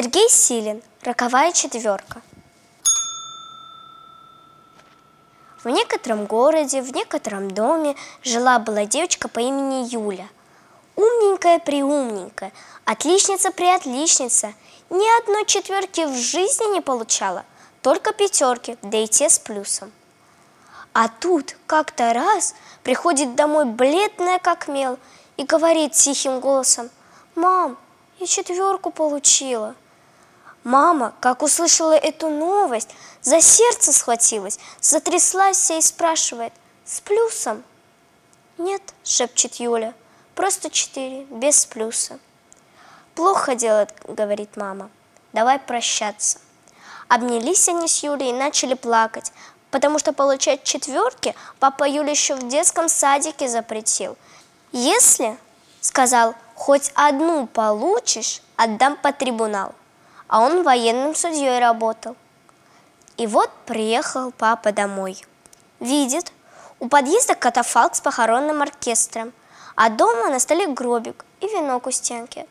Сергей Силин. Роковая четверка. В некотором городе, в некотором доме жила-была девочка по имени Юля. Умненькая-приумненькая, отличница-приотличница. Ни одной четверки в жизни не получала, только пятерки, да и те с плюсом. А тут как-то раз приходит домой бледная как мел и говорит тихим голосом, «Мам, я четверку получила». Мама, как услышала эту новость, за сердце схватилась, затряслась вся и спрашивает, «С плюсом?» «Нет», — шепчет Юля, — «просто четыре, без плюса». «Плохо делает», — говорит мама, — «давай прощаться». Обнялись они с Юлей и начали плакать, потому что получать четверки папа Юля еще в детском садике запретил. «Если, — сказал, — хоть одну получишь, отдам по трибунал». А он военным судьей работал. И вот приехал папа домой. Видит, у подъезда катафалк с похоронным оркестром, а дома на столе гробик и венок у стенки.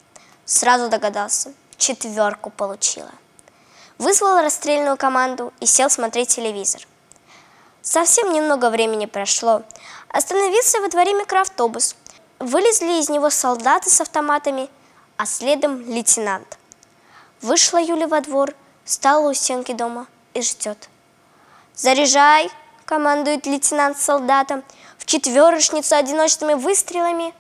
Сразу догадался, четверку получила. Вызвал расстрельную команду и сел смотреть телевизор. Совсем немного времени прошло. Остановился во дворе микроавтобус. Вылезли из него солдаты с автоматами, а следом лейтенант. Вышла Юля во двор, стала у стенки дома и ждет. «Заряжай!» – командует лейтенант солдатам. В четверочницу одиночными выстрелами.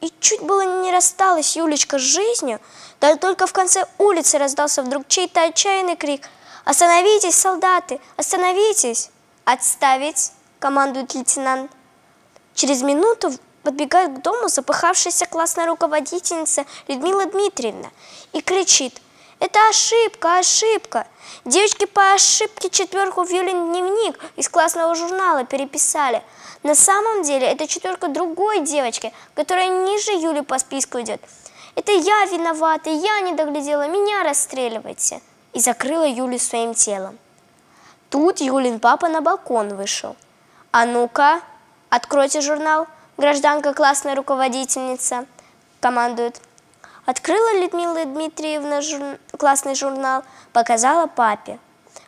И чуть было не рассталась Юлечка с жизнью, да только в конце улицы раздался вдруг чей-то отчаянный крик. «Остановитесь, солдаты! Остановитесь!» «Отставить!» – командует лейтенант. Через минуту подбегает к дому запыхавшаяся классная руководительница Людмила Дмитриевна и кричит это ошибка, ошибка. Девочки по ошибке четверку в Юлин дневник из классного журнала переписали. На самом деле это четверка другой девочки, которая ниже Юли по списку идет. Это я виновата, я не доглядела, меня расстреливайте. И закрыла Юлю своим телом. Тут Юлин папа на балкон вышел. А ну-ка, откройте журнал. Гражданка классная руководительница командует. Открыла Людмила Дмитриевна жур... классный журнал, показала папе.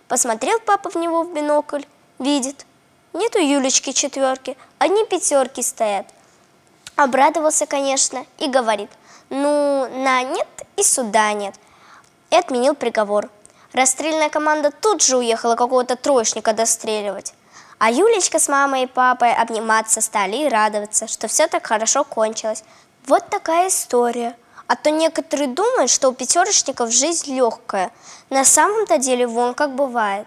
Посмотрел папа в него в бинокль, видит. Нету Юлечки четверки, одни пятерки стоят. Обрадовался, конечно, и говорит, ну, на нет и суда нет. И отменил приговор. Расстрельная команда тут же уехала какого-то троечника достреливать. А Юлечка с мамой и папой обниматься стали и радоваться, что все так хорошо кончилось. Вот такая история. А то некоторые думают, что у пятерочников жизнь легкая. На самом-то деле вон как бывает.